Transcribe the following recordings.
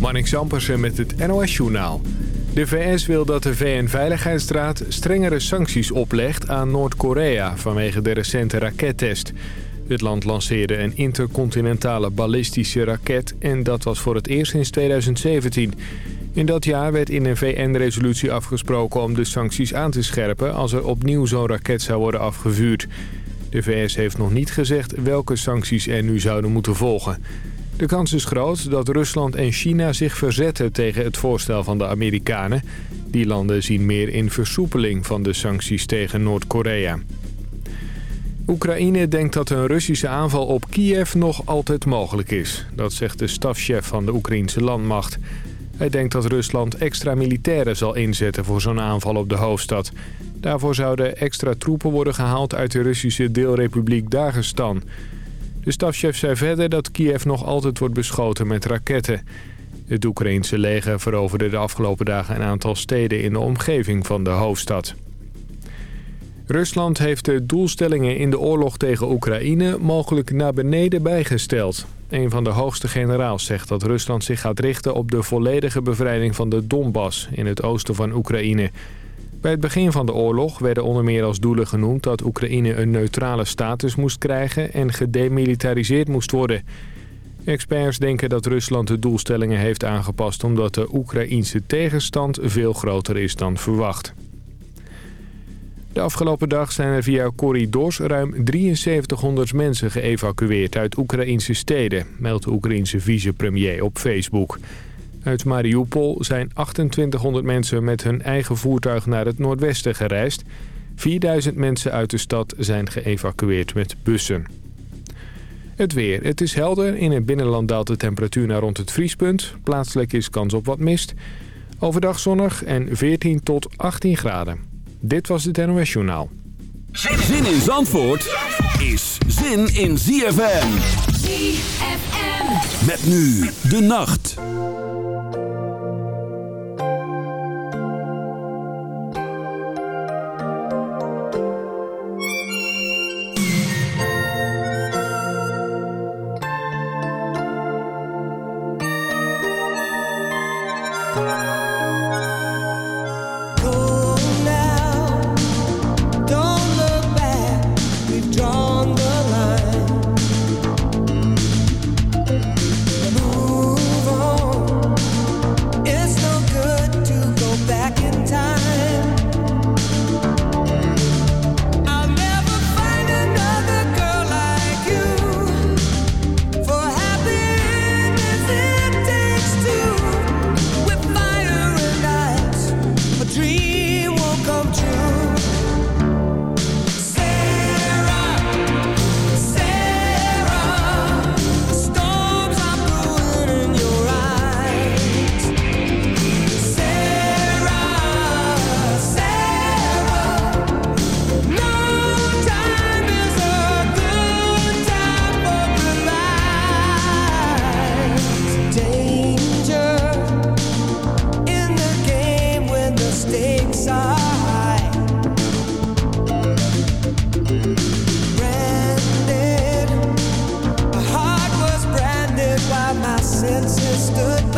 Marnik Zampersen met het NOS-journaal. De VS wil dat de VN-veiligheidsraad strengere sancties oplegt aan Noord-Korea... vanwege de recente rakettest. Het land lanceerde een intercontinentale ballistische raket... en dat was voor het eerst sinds 2017. In dat jaar werd in een VN-resolutie afgesproken om de sancties aan te scherpen... als er opnieuw zo'n raket zou worden afgevuurd. De VS heeft nog niet gezegd welke sancties er nu zouden moeten volgen... De kans is groot dat Rusland en China zich verzetten tegen het voorstel van de Amerikanen. Die landen zien meer in versoepeling van de sancties tegen Noord-Korea. Oekraïne denkt dat een Russische aanval op Kiev nog altijd mogelijk is. Dat zegt de stafchef van de Oekraïnse landmacht. Hij denkt dat Rusland extra militairen zal inzetten voor zo'n aanval op de hoofdstad. Daarvoor zouden extra troepen worden gehaald uit de Russische deelrepubliek Dagestan... De stafchef zei verder dat Kiev nog altijd wordt beschoten met raketten. Het Oekraïense leger veroverde de afgelopen dagen een aantal steden in de omgeving van de hoofdstad. Rusland heeft de doelstellingen in de oorlog tegen Oekraïne mogelijk naar beneden bijgesteld. Een van de hoogste generaals zegt dat Rusland zich gaat richten op de volledige bevrijding van de Donbass in het oosten van Oekraïne. Bij het begin van de oorlog werden onder meer als doelen genoemd dat Oekraïne een neutrale status moest krijgen en gedemilitariseerd moest worden. Experts denken dat Rusland de doelstellingen heeft aangepast omdat de Oekraïense tegenstand veel groter is dan verwacht. De afgelopen dag zijn er via corridors ruim 7300 mensen geëvacueerd uit Oekraïnse steden, meldt de Oekraïense vicepremier op Facebook. Uit Mariupol zijn 2800 mensen met hun eigen voertuig naar het noordwesten gereisd. 4000 mensen uit de stad zijn geëvacueerd met bussen. Het weer. Het is helder. In het binnenland daalt de temperatuur naar rond het vriespunt. Plaatselijk is kans op wat mist. Overdag zonnig en 14 tot 18 graden. Dit was het NOS Journaal. Zin in Zandvoort is zin in ZFM. Met nu de nacht. fences stood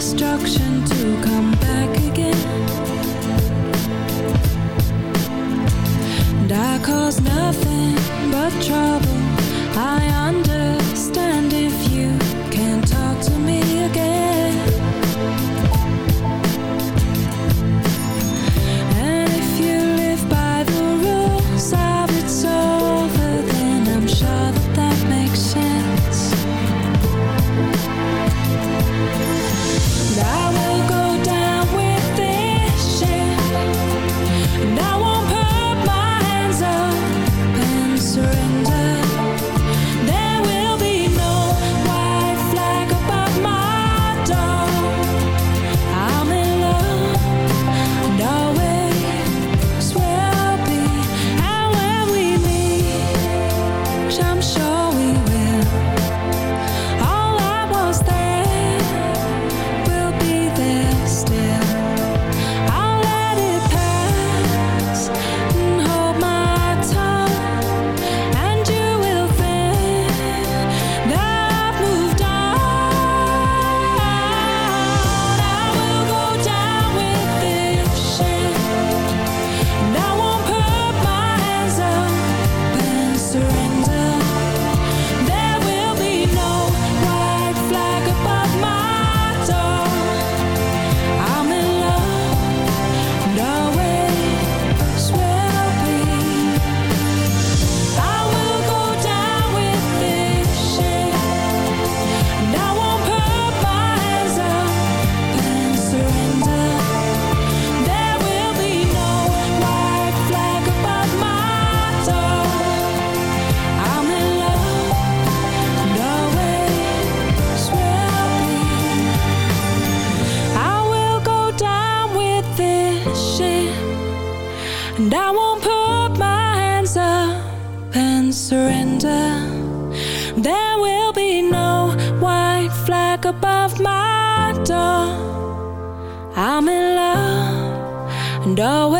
destruction to come back again And I cause nothing but trouble I understand. above my door. I'm in love and always.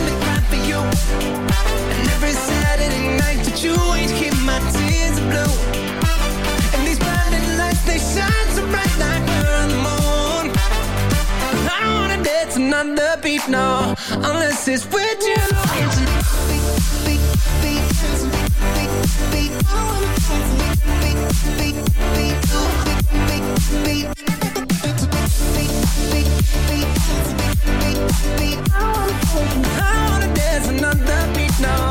every Saturday night that you ain't keep my tears blue. And these blinding lights, they shine so bright like we're on the moon. I don't wanna dance another beat, no, unless it's with you. I wanna dance another beat, no,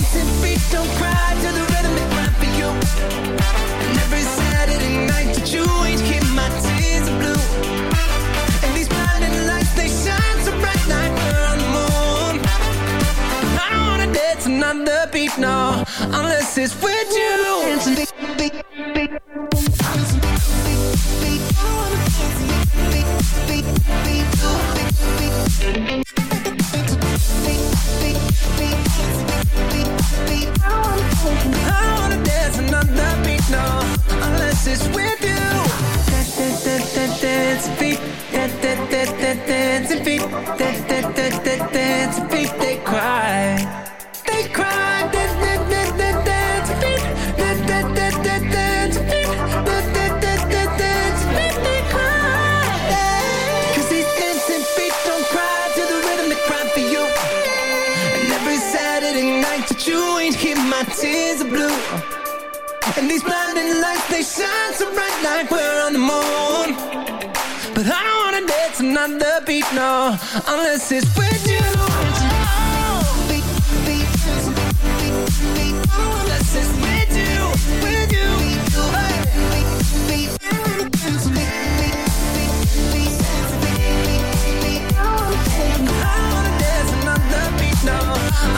another beat, no, unless it's with you. Dance another beat, no, unless it's with you. I wanna dance beat, no,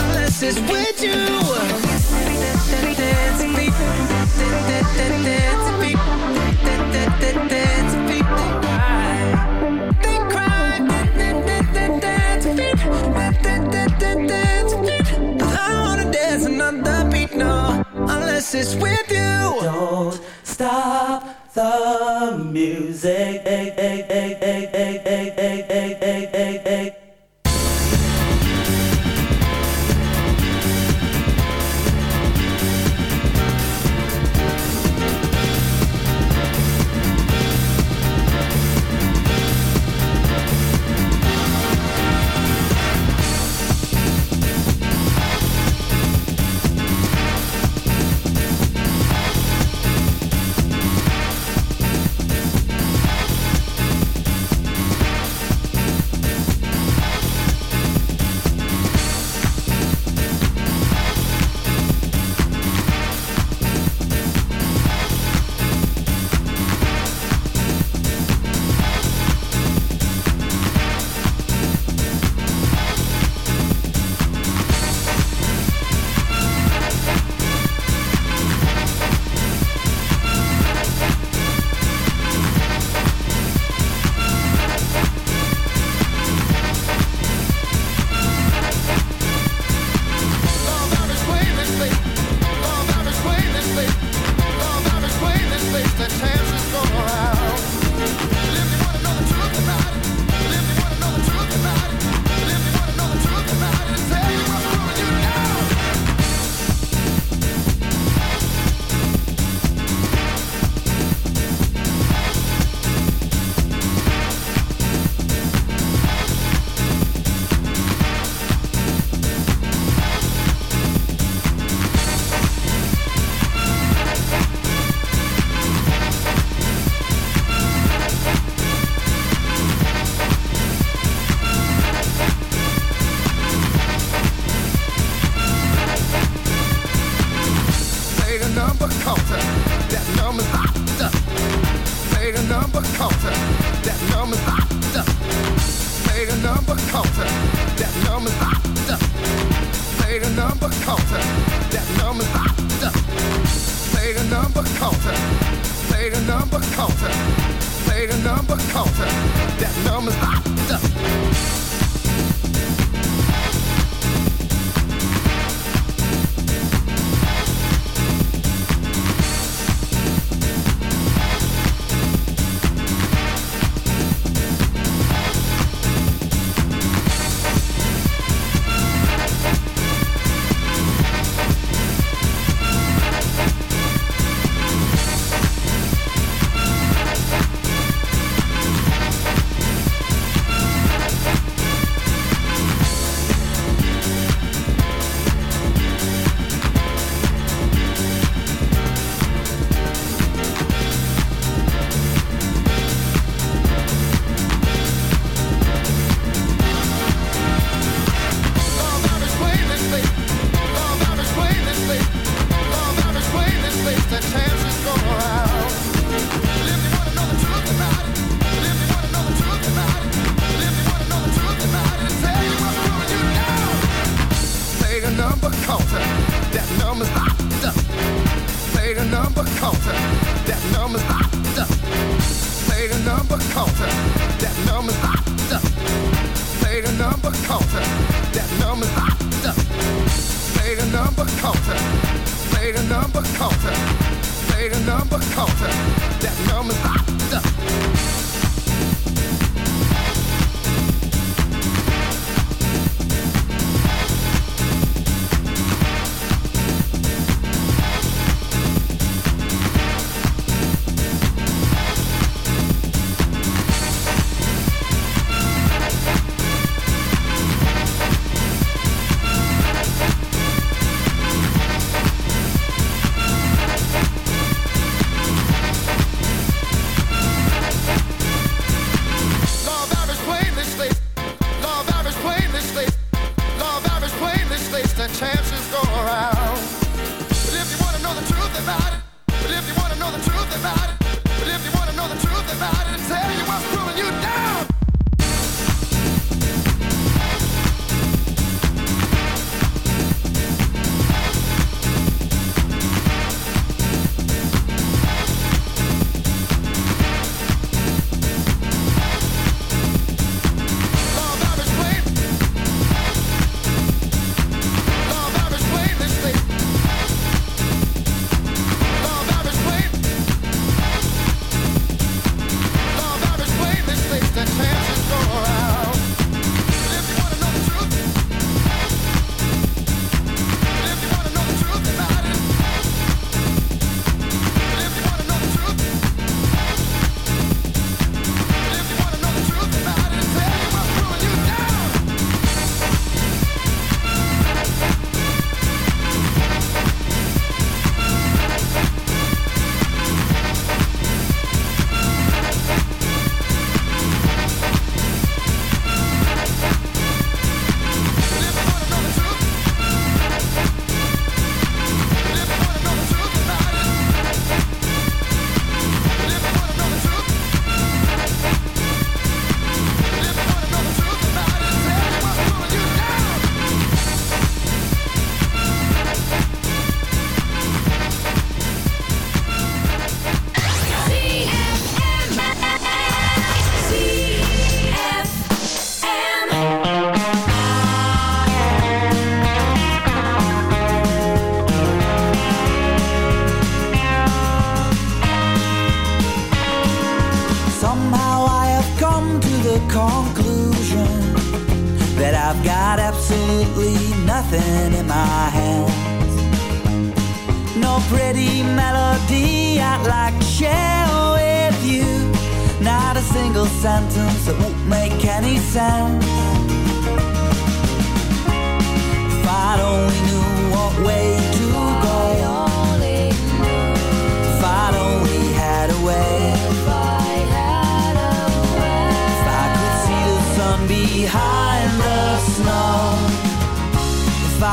unless it's with you. It's with you. Don't stop the music. that number's hot. nothing in my hands. No pretty melody I'd like to share with you. Not a single sentence that won't make any sense. If I'd only knew what way to go. If I only had a way. If I could see the sun behind.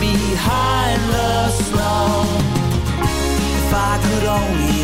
behind the snow If I could only